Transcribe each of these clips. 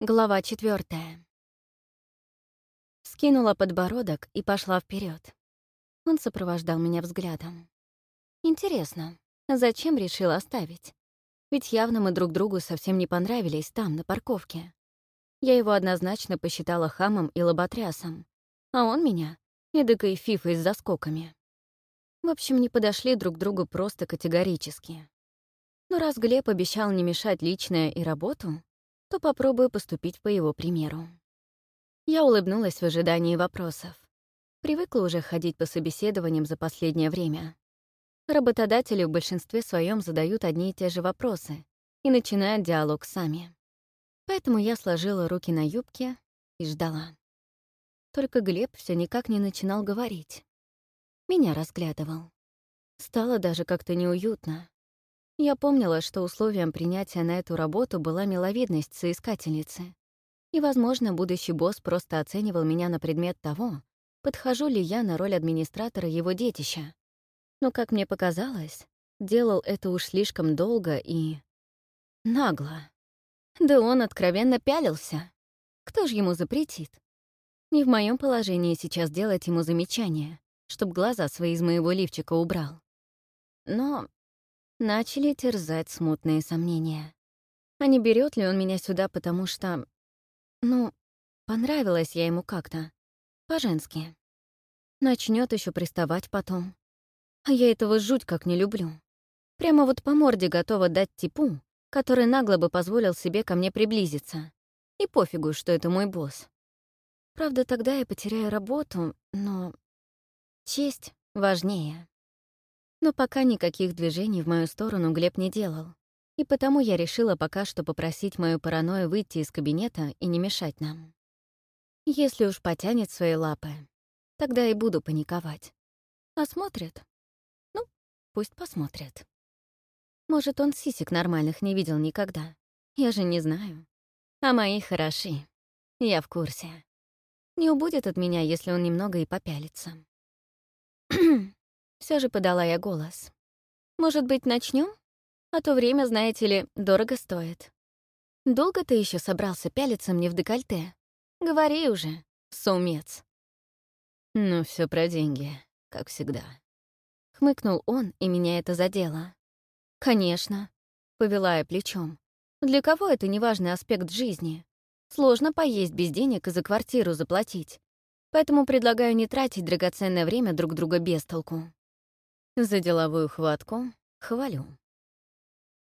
Глава четвертая. Скинула подбородок и пошла вперед. Он сопровождал меня взглядом. Интересно, зачем решил оставить? Ведь явно мы друг другу совсем не понравились там, на парковке. Я его однозначно посчитала хамом и лоботрясом, а он меня — эдакой фифой с заскоками. В общем, не подошли друг другу просто категорически. Но раз Глеб обещал не мешать личное и работу, то попробую поступить по его примеру. Я улыбнулась в ожидании вопросов. Привыкла уже ходить по собеседованиям за последнее время. Работодатели в большинстве своем задают одни и те же вопросы и начинают диалог сами. Поэтому я сложила руки на юбке и ждала. Только Глеб все никак не начинал говорить. Меня разглядывал. Стало даже как-то неуютно. Я помнила, что условием принятия на эту работу была миловидность соискательницы. И, возможно, будущий босс просто оценивал меня на предмет того, подхожу ли я на роль администратора его детища. Но, как мне показалось, делал это уж слишком долго и... нагло. Да он откровенно пялился. Кто ж ему запретит? Не в моем положении сейчас делать ему замечания, чтоб глаза свои из моего лифчика убрал. Но начали терзать смутные сомнения. А не берет ли он меня сюда, потому что... Ну, понравилась я ему как-то. По-женски. Начнет еще приставать потом. А я этого жуть как не люблю. Прямо вот по морде готова дать типу, который нагло бы позволил себе ко мне приблизиться. И пофигу, что это мой босс. Правда, тогда я потеряю работу, но... Честь важнее. Но пока никаких движений в мою сторону Глеб не делал. И потому я решила пока что попросить мою паранойю выйти из кабинета и не мешать нам. Если уж потянет свои лапы, тогда и буду паниковать. А смотрит? Ну, пусть посмотрит. Может, он сисек нормальных не видел никогда. Я же не знаю. А мои хороши. Я в курсе. Не убудет от меня, если он немного и попялится. Все же подала я голос. «Может быть, начнем? А то время, знаете ли, дорого стоит. Долго ты еще собрался пялиться мне в декольте? Говори уже, сумец». «Ну, все про деньги, как всегда». Хмыкнул он, и меня это задело. «Конечно», — повела я плечом. «Для кого это неважный аспект жизни? Сложно поесть без денег и за квартиру заплатить. Поэтому предлагаю не тратить драгоценное время друг друга без толку. За деловую хватку хвалю.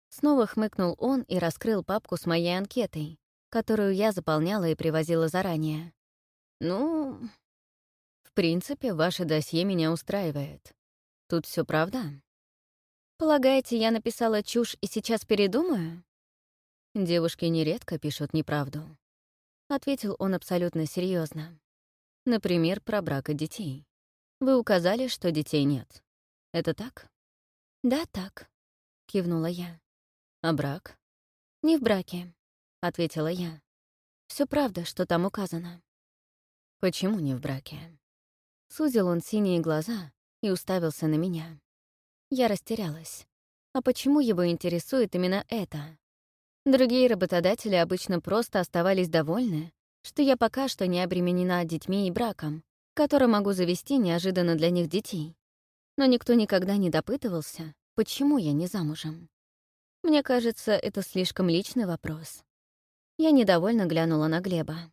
Снова хмыкнул он и раскрыл папку с моей анкетой, которую я заполняла и привозила заранее. «Ну, в принципе, ваше досье меня устраивает. Тут все правда?» «Полагаете, я написала чушь и сейчас передумаю?» «Девушки нередко пишут неправду», — ответил он абсолютно серьезно. «Например, про брак и детей. Вы указали, что детей нет. Это так? Да, так, кивнула я. А брак? Не в браке, ответила я. Все правда, что там указано. Почему не в браке? Сузил он синие глаза и уставился на меня. Я растерялась. А почему его интересует именно это? Другие работодатели обычно просто оставались довольны, что я пока что не обременена детьми и браком, который могу завести неожиданно для них детей но никто никогда не допытывался, почему я не замужем. Мне кажется, это слишком личный вопрос. Я недовольно глянула на Глеба.